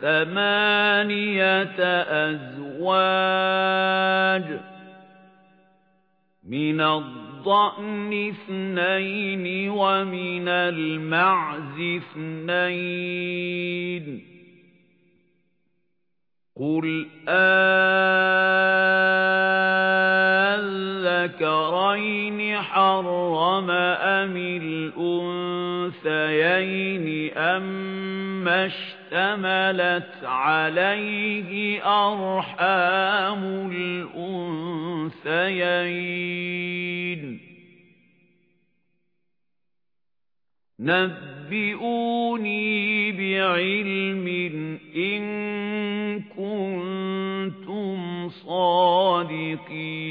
ثمانية أزواج من الضأن اثنين ومن المعز اثنين. قُلْ أَذَكَرَيْنِ حَرَّمَ أَمِ الْأُنثَيَيْنِ أَمَّا اشْتَمَلَتْ عَلَيْهِ أَرْحَامُ الْأُنثَيَيْنِ. نَبِّئُونِي بِعِلْمٍ إِن كُنتُمْ صَادِقِينَ.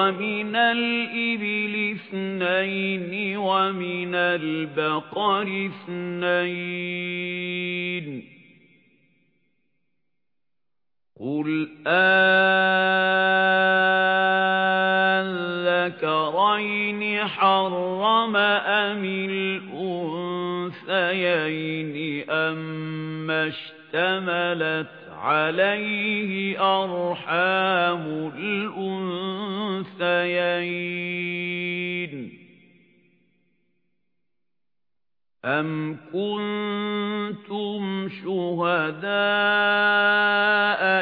وَمِنَ الْإِبِلِ اثْنَيْنِ وَمِنَ الْبَقَرِ اثْنَيْنِ. قُلْ أَذَكَرَيْنِ حَرَّمَ أَمِ الْأُنثَيَيْنِ أَمَّا اشْتَمَلَتْ عَلَيْهِ أَرْحَامُ أَمْ كُنتُمْ شُهَدَاءَ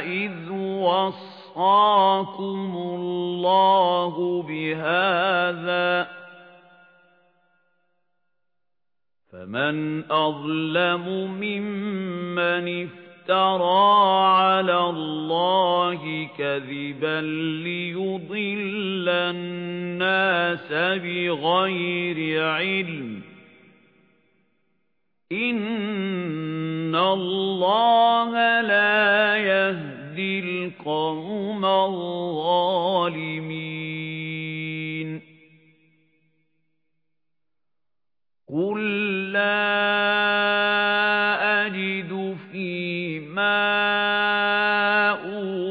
إِذْ وَصَّاكُمُ اللَّهُ بِهَذَا فَمَنْ أَظْلَمُ مِمَّنِ افْتَرَى عَلَى اللَّهِ كَذِبًا لِيُضِلَّ النَّاسَ بِغَيْرِ عِلْمٍ إِنَّ اللَّهَ لَا يَهْدِي الْقَوْمَ الظَّالِمِينَ قُل لَّا أَجِدُ فِيمَا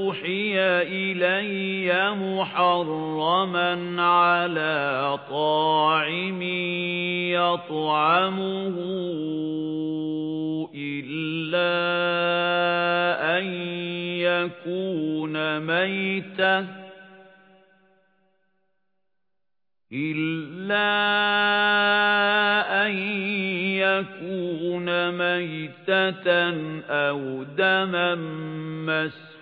أُوحِيَ إِلَيَّ مُحَرَّمًا عَلَى طَاعِمٍ يَطْعَمُهُ إِلَّا أَن يَكُونَ مَيْتَةً إِلَّا أَن يَكُونَ مَيْتَةً أَوْ دَمًا مَّسْفُوحًا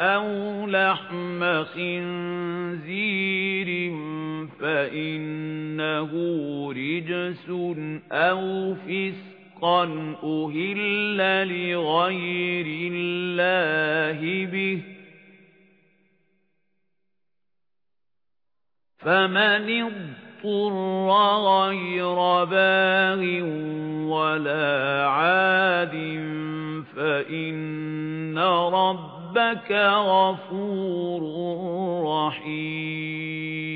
أَوْ لَحْمَ خِنزِيرٍ فَإِنَّهُ رِجْسٌ أَوْ فِسْقًا أُهِلَّ لِغَيْرِ اللَّهِ بِهِ فَمَنِ اضْطُرَّ غَيْرَ بَاغٍ وَلَا عَادٍ فَإِنَّ رَبَّكَ غَفُورٌ رَّحِيمٌ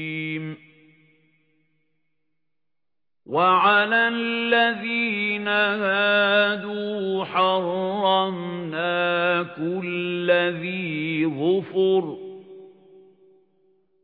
وَعَلَى الَّذِينَ هَادُوا حَرَّمْنَا كُلَّ ذِي ظُفُرٍ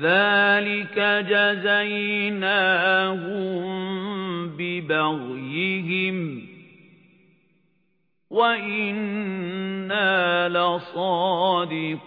ذَلِكَ جَزَيْنَاهُم بِبَغْيِهِمْ وَإِنَّا لَصَادِقُونَ